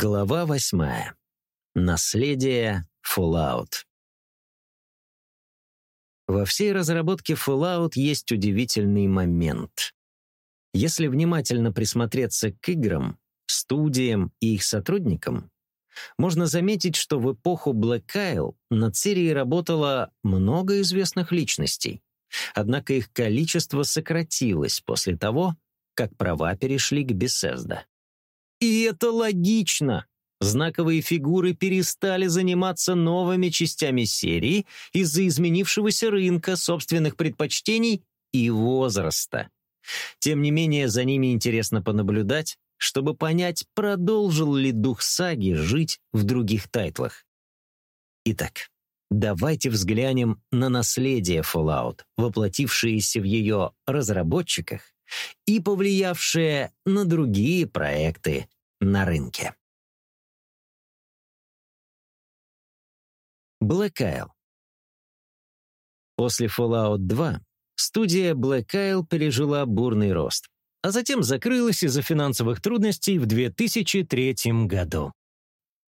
Глава восьмая. Наследие Fallout. Во всей разработке Fallout есть удивительный момент. Если внимательно присмотреться к играм, студиям и их сотрудникам, можно заметить, что в эпоху Black Isle над серией работало много известных личностей. Однако их количество сократилось после того, как права перешли к Bethesda. И это логично. Знаковые фигуры перестали заниматься новыми частями серии из-за изменившегося рынка собственных предпочтений и возраста. Тем не менее, за ними интересно понаблюдать, чтобы понять, продолжил ли дух саги жить в других тайтлах. Итак, давайте взглянем на наследие Fallout, воплотившееся в ее разработчиках и повлиявшее на другие проекты на рынке. Black Isle После Fallout 2 студия Black Isle пережила бурный рост, а затем закрылась из-за финансовых трудностей в 2003 году.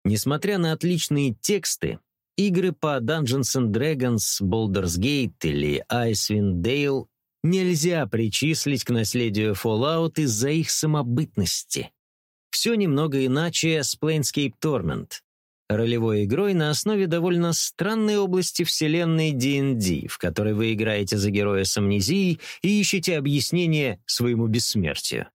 Несмотря на отличные тексты, игры по Dungeons and Dragons, Baldur's Gate или Icewind Dale нельзя причислить к наследию Fallout из-за их самобытности. Все немного иначе с Planescape Torment, ролевой игрой на основе довольно странной области вселенной D&D, в которой вы играете за героя с амнезией и ищете объяснение своему бессмертию.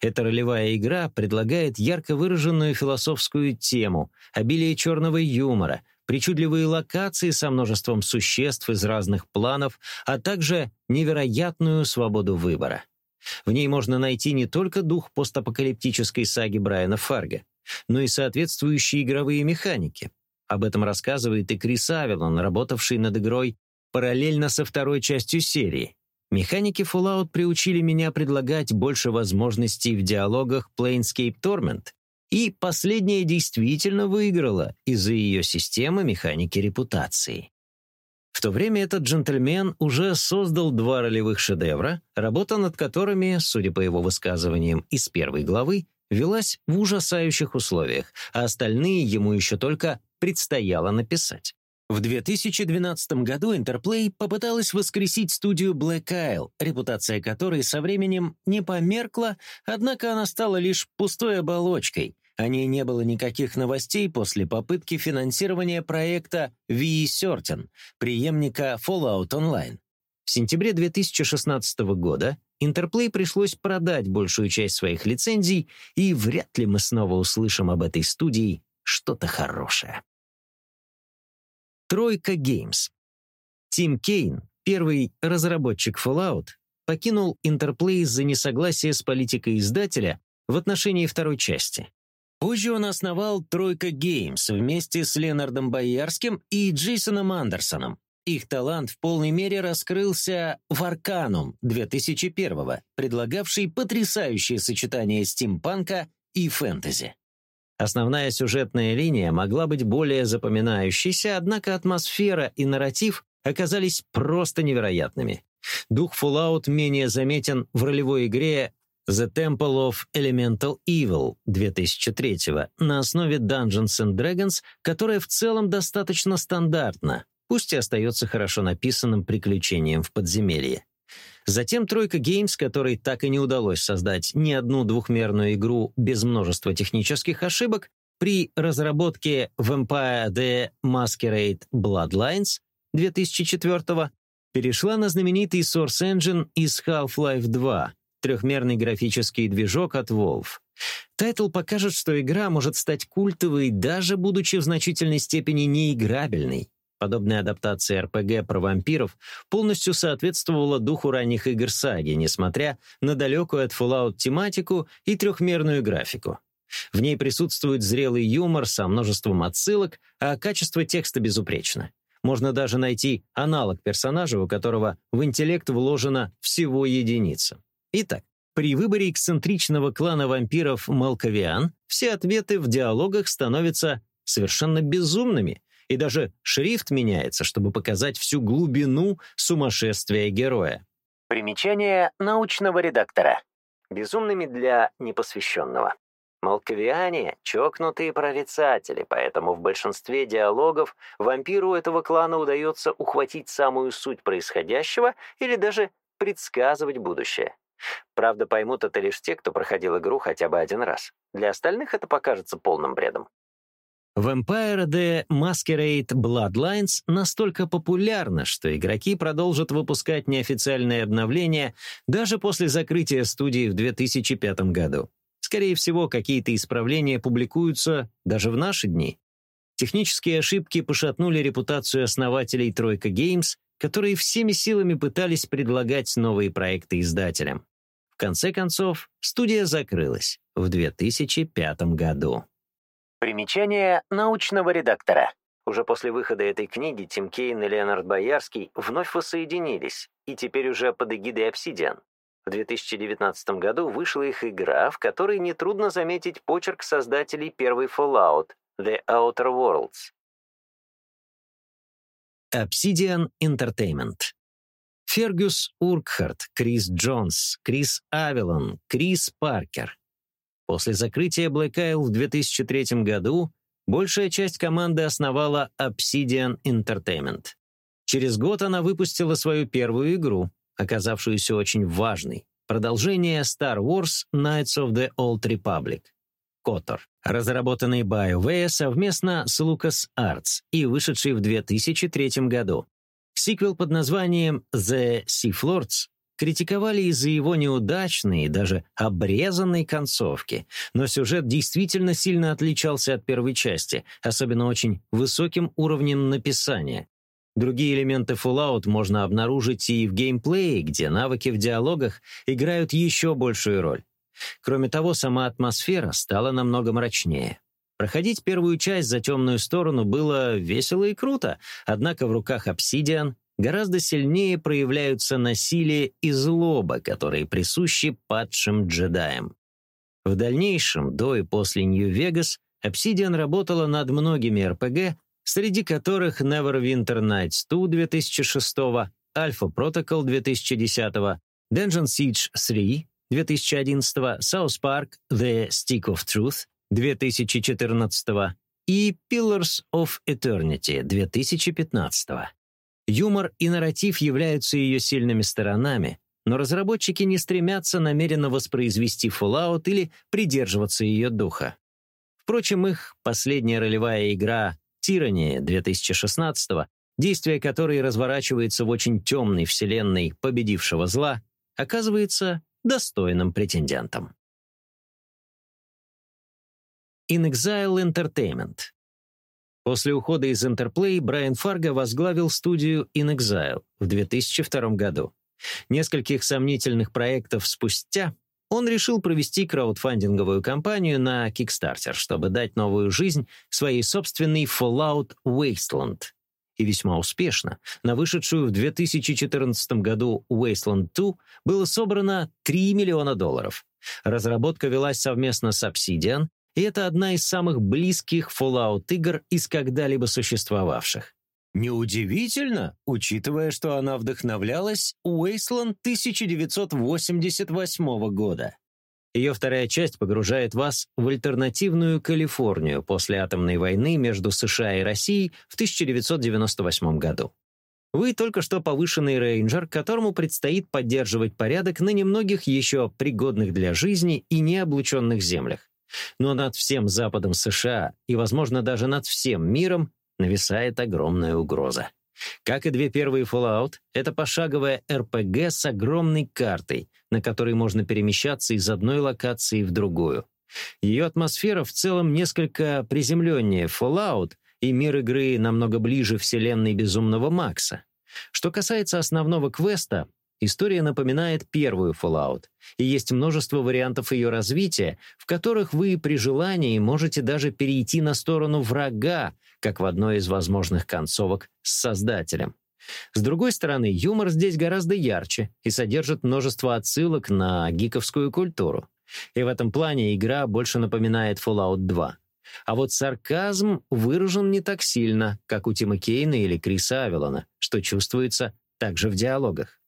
Эта ролевая игра предлагает ярко выраженную философскую тему, обилие черного юмора, причудливые локации со множеством существ из разных планов, а также невероятную свободу выбора. В ней можно найти не только дух постапокалиптической саги Брайана Фарга, но и соответствующие игровые механики. Об этом рассказывает и Крис Авелон, работавший над игрой параллельно со второй частью серии. Механики Fallout приучили меня предлагать больше возможностей в диалогах Planescape Torment, и последняя действительно выиграла из-за ее системы механики репутации. В то время этот джентльмен уже создал два ролевых шедевра, работа над которыми, судя по его высказываниям из первой главы, велась в ужасающих условиях, а остальные ему еще только предстояло написать. В 2012 году Interplay попыталась воскресить студию Black Isle, репутация которой со временем не померкла, однако она стала лишь пустой оболочкой. О ней не было никаких новостей после попытки финансирования проекта V Certain, преемника Fallout Online. В сентябре 2016 года Interplay пришлось продать большую часть своих лицензий, и вряд ли мы снова услышим об этой студии что-то хорошее. Тройка Games. Тим Кейн, первый разработчик Fallout, покинул Interplay из-за несогласия с политикой издателя в отношении второй части. Позже он основал Тройка Games вместе с Ленардом Боярским и Джейсоном Андерсоном. Их талант в полной мере раскрылся в Arcanum 2001 предлагавший потрясающее сочетание стимпанка и фэнтези. Основная сюжетная линия могла быть более запоминающейся, однако атмосфера и нарратив оказались просто невероятными. Дух Fallout менее заметен в ролевой игре The Temple of Elemental Evil 2003 на основе Dungeons and Dragons, которая в целом достаточно стандартна, пусть и остается хорошо написанным приключением в подземелье. Затем «Тройка Games», которой так и не удалось создать ни одну двухмерную игру без множества технических ошибок, при разработке Vampire the Masquerade Bloodlines 2004 перешла на знаменитый Source Engine из Half-Life 2, трехмерный графический движок от Valve. Тайтл покажет, что игра может стать культовой, даже будучи в значительной степени неиграбельной. Подобная адаптация РПГ про вампиров полностью соответствовала духу ранних игр саги, несмотря на далекую от Fallout тематику и трехмерную графику. В ней присутствует зрелый юмор со множеством отсылок, а качество текста безупречно. Можно даже найти аналог персонажа, у которого в интеллект вложена всего единица. Итак, при выборе эксцентричного клана вампиров Малковиан все ответы в диалогах становятся совершенно безумными, и даже шрифт меняется, чтобы показать всю глубину сумасшествия героя. Примечание научного редактора. Безумными для непосвященного. Молковиане — чокнутые прорицатели, поэтому в большинстве диалогов вампиру этого клана удается ухватить самую суть происходящего или даже предсказывать будущее. Правда, поймут это лишь те, кто проходил игру хотя бы один раз. Для остальных это покажется полным бредом. Vampire The Masquerade Bloodlines настолько популярна, что игроки продолжат выпускать неофициальные обновления даже после закрытия студии в 2005 году. Скорее всего, какие-то исправления публикуются даже в наши дни. Технические ошибки пошатнули репутацию основателей Тройка Games, которые всеми силами пытались предлагать новые проекты издателям. В конце концов, студия закрылась в 2005 году. Примечание научного редактора. Уже после выхода этой книги Тим Кейн и Леонард Боярский вновь воссоединились, и теперь уже под эгидой Obsidian. В 2019 году вышла их игра, в которой нетрудно заметить почерк создателей первой Fallout — The Outer Worlds. Obsidian Entertainment. Фергюс Уркхарт, Крис Джонс, Крис Авелон, Крис Паркер. После закрытия Black Isle в 2003 году большая часть команды основала Obsidian Entertainment. Через год она выпустила свою первую игру, оказавшуюся очень важной, продолжение Star Wars Knights of the Old Republic. KOTOR, разработанный BioWare совместно с LucasArts и вышедший в 2003 году. Сиквел под названием The Sith Lords критиковали из-за его неудачной и даже обрезанной концовки, но сюжет действительно сильно отличался от первой части, особенно очень высоким уровнем написания. Другие элементы Fallout можно обнаружить и в геймплее, где навыки в диалогах играют еще большую роль. Кроме того, сама атмосфера стала намного мрачнее. Проходить первую часть за темную сторону было весело и круто, однако в руках Obsidian гораздо сильнее проявляются насилие и злоба, которые присущи падшим джедаям. В дальнейшем, до и после Нью-Вегас, Obsidian работала над многими RPG, среди которых Neverwinter Nights 2 2006, Alpha Protocol 2010, Dungeon Siege 3 2011, South Park The Stick of Truth 2014 и Pillars of Eternity 2015. Юмор и нарратив являются ее сильными сторонами, но разработчики не стремятся намеренно воспроизвести Fallout или придерживаться ее духа. Впрочем, их последняя ролевая игра Tyranny 2016 действие которой разворачивается в очень темной вселенной победившего зла, оказывается достойным претендентом. In Exile Entertainment После ухода из Interplay Брайан Фарго возглавил студию In Exile в 2002 году. Нескольких сомнительных проектов спустя он решил провести краудфандинговую кампанию на Kickstarter, чтобы дать новую жизнь своей собственной Fallout Wasteland — и весьма успешно. На вышедшую в 2014 году Wasteland 2 было собрано 3 миллиона долларов. Разработка велась совместно с Obsidian, и это одна из самых близких Fallout-игр из когда-либо существовавших. Неудивительно, учитывая, что она вдохновлялась Wasteland 1988 года. Ее вторая часть погружает вас в альтернативную Калифорнию после атомной войны между США и Россией в 1998 году. Вы только что повышенный рейнджер, которому предстоит поддерживать порядок на немногих еще пригодных для жизни и необлученных землях. Но над всем западом США и, возможно, даже над всем миром нависает огромная угроза. Как и две первые Fallout, это пошаговая RPG с огромной картой, на которой можно перемещаться из одной локации в другую. Ее атмосфера в целом несколько приземленнее Fallout, и мир игры намного ближе вселенной Безумного Макса. Что касается основного квеста, история напоминает первую Fallout, и есть множество вариантов ее развития, в которых вы при желании можете даже перейти на сторону врага, как в одной из возможных концовок с создателем. С другой стороны, юмор здесь гораздо ярче и содержит множество отсылок на гиковскую культуру. И в этом плане игра больше напоминает Fallout 2. А вот сарказм выражен не так сильно, как у Тима Кейна или Криса Авелона, что чувствуется также в диалогах.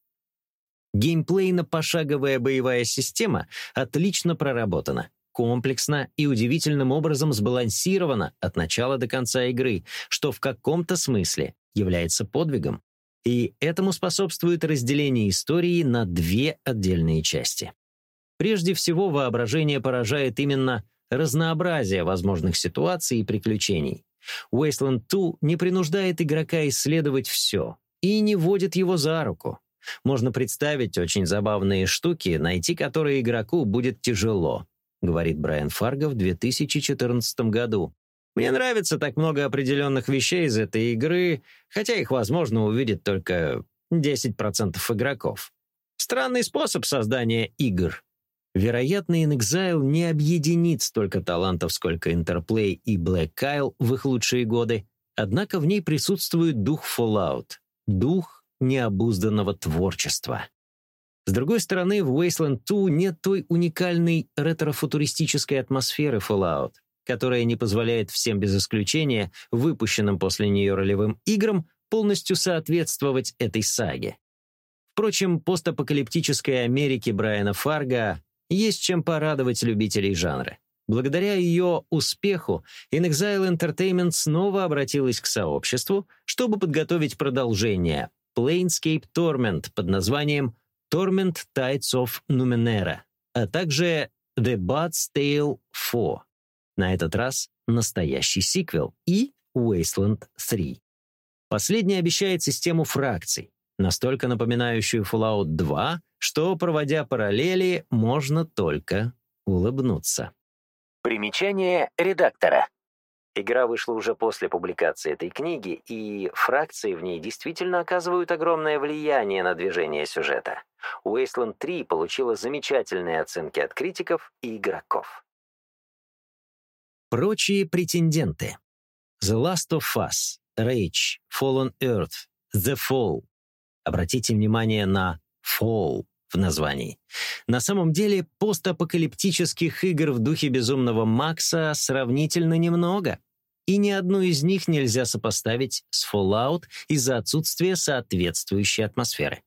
Геймплейно-пошаговая боевая система отлично проработана. комплексно и удивительным образом сбалансировано от начала до конца игры, что в каком-то смысле является подвигом. И этому способствует разделение истории на две отдельные части. Прежде всего, воображение поражает именно разнообразие возможных ситуаций и приключений. Wasteland 2 не принуждает игрока исследовать все и не водит его за руку. Можно представить очень забавные штуки, найти которые игроку будет тяжело, говорит Брайан Фарго в 2014 году. Мне нравится так много определенных вещей из этой игры, хотя их возможно увидеть только 10% игроков. Странный способ создания игр. Вероятно, InXile не объединит столько талантов, сколько Interplay и Black Kyle в их лучшие годы, однако в ней присутствует дух Fallout, дух необузданного творчества. С другой стороны, в Wasteland 2 нет той уникальной ретро-футуристической атмосферы Fallout, которая не позволяет всем без исключения выпущенным после нее ролевым играм полностью соответствовать этой саге. Впрочем, постапокалиптической Америке Брайана Фарга есть чем порадовать любителей жанра. Благодаря ее успеху InXile Entertainment снова обратилась к сообществу, чтобы подготовить продолжение Planescape Torment под названием Torment Tides of Numenera, а также The Bud's Tale 4. На этот раз настоящий сиквел и Wasteland 3. Последний обещает систему фракций, настолько напоминающую Fallout 2, что, проводя параллели, можно только улыбнуться. Примечание редактора. Игра вышла уже после публикации этой книги, и фракции в ней действительно оказывают огромное влияние на движение сюжета. Wasteland 3 получила замечательные оценки от критиков и игроков. Прочие претенденты. The Last of Us, Rage, Fallen Earth, The Fall. Обратите внимание на Fall в названии. На самом деле постапокалиптических игр в духе Безумного Макса сравнительно немного, и ни одну из них нельзя сопоставить с Fallout из-за отсутствия соответствующей атмосферы.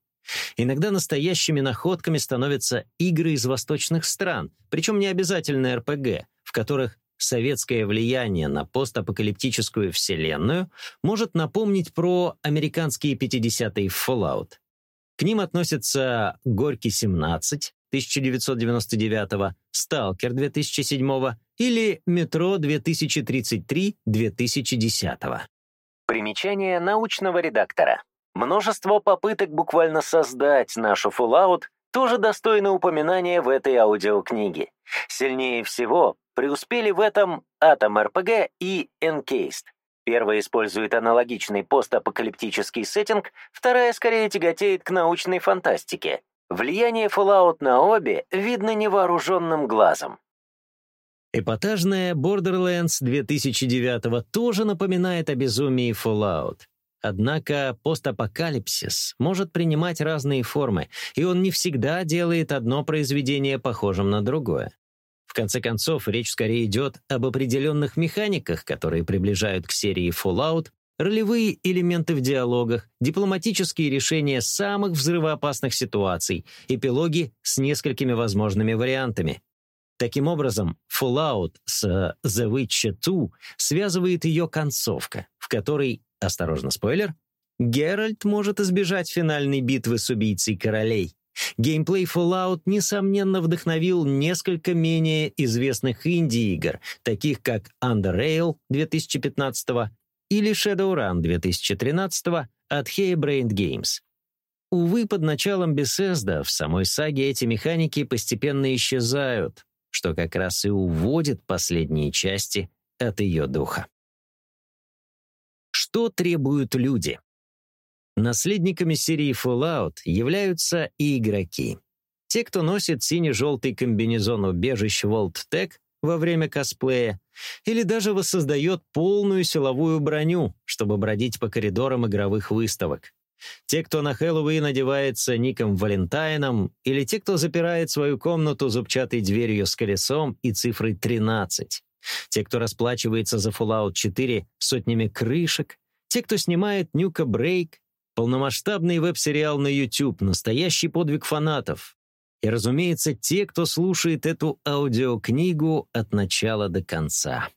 Иногда настоящими находками становятся игры из восточных стран, причем не обязательно РПГ, в которых советское влияние на постапокалиптическую вселенную может напомнить про американские 50-е Fallout. К ним относятся «Горький-17» 1999, «Сталкер» 2007 или «Метро 2033» 2010. Примечание научного редактора. Множество попыток буквально создать нашу Fallout тоже достойно упоминания в этой аудиокниге. Сильнее всего преуспели в этом Atom RPG и Encased. Первая использует аналогичный постапокалиптический сеттинг, вторая скорее тяготеет к научной фантастике. Влияние Fallout на обе видно невооруженным глазом. Эпатажная Borderlands 2009 тоже напоминает о безумии Fallout. Однако постапокалипсис может принимать разные формы, и он не всегда делает одно произведение похожим на другое. В конце концов, речь скорее идет об определенных механиках, которые приближают к серии Fallout, ролевые элементы в диалогах, дипломатические решения самых взрывоопасных ситуаций, эпилоги с несколькими возможными вариантами. Таким образом, Fallout с The Witcher 2 связывает ее концовка, в которой, осторожно, спойлер, Геральт может избежать финальной битвы с убийцей королей, Геймплей Fallout, несомненно, вдохновил несколько менее известных инди-игр, таких как Underrail 2015 или Shadowrun 2013 от Harebrained Games. Увы, под началом Bethesda в самой саге эти механики постепенно исчезают, что как раз и уводит последние части от ее духа. Что требуют люди? Наследниками серии Fallout являются и игроки. Те, кто носит сине-желтый комбинезон убежищ Vault во время косплея, или даже воссоздает полную силовую броню, чтобы бродить по коридорам игровых выставок. Те, кто на Хэллоуин одевается Ником Валентайном, или те, кто запирает свою комнату зубчатой дверью с колесом и цифрой 13. Те, кто расплачивается за Fallout 4 сотнями крышек, те, кто снимает Нюка Брейк, Полномасштабный веб-сериал на YouTube, настоящий подвиг фанатов. И, разумеется, те, кто слушает эту аудиокнигу от начала до конца.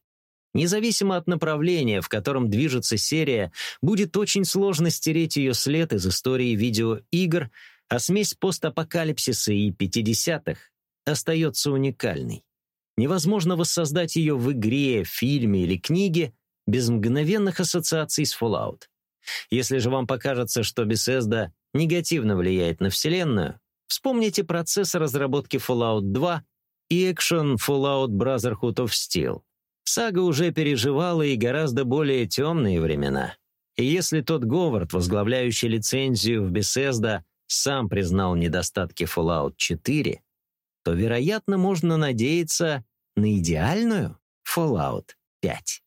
Независимо от направления, в котором движется серия, будет очень сложно стереть ее след из истории видеоигр, а смесь постапокалипсиса и 50-х остается уникальной. Невозможно воссоздать ее в игре, фильме или книге без мгновенных ассоциаций с Fallout. Если же вам покажется, что Bethesda негативно влияет на Вселенную, вспомните процесс разработки Fallout 2 и экшен Fallout Brotherhood of Steel. Сага уже переживала и гораздо более темные времена. И если тот Говард, возглавляющий лицензию в Bethesda, сам признал недостатки Fallout 4, то, вероятно, можно надеяться на идеальную Fallout 5.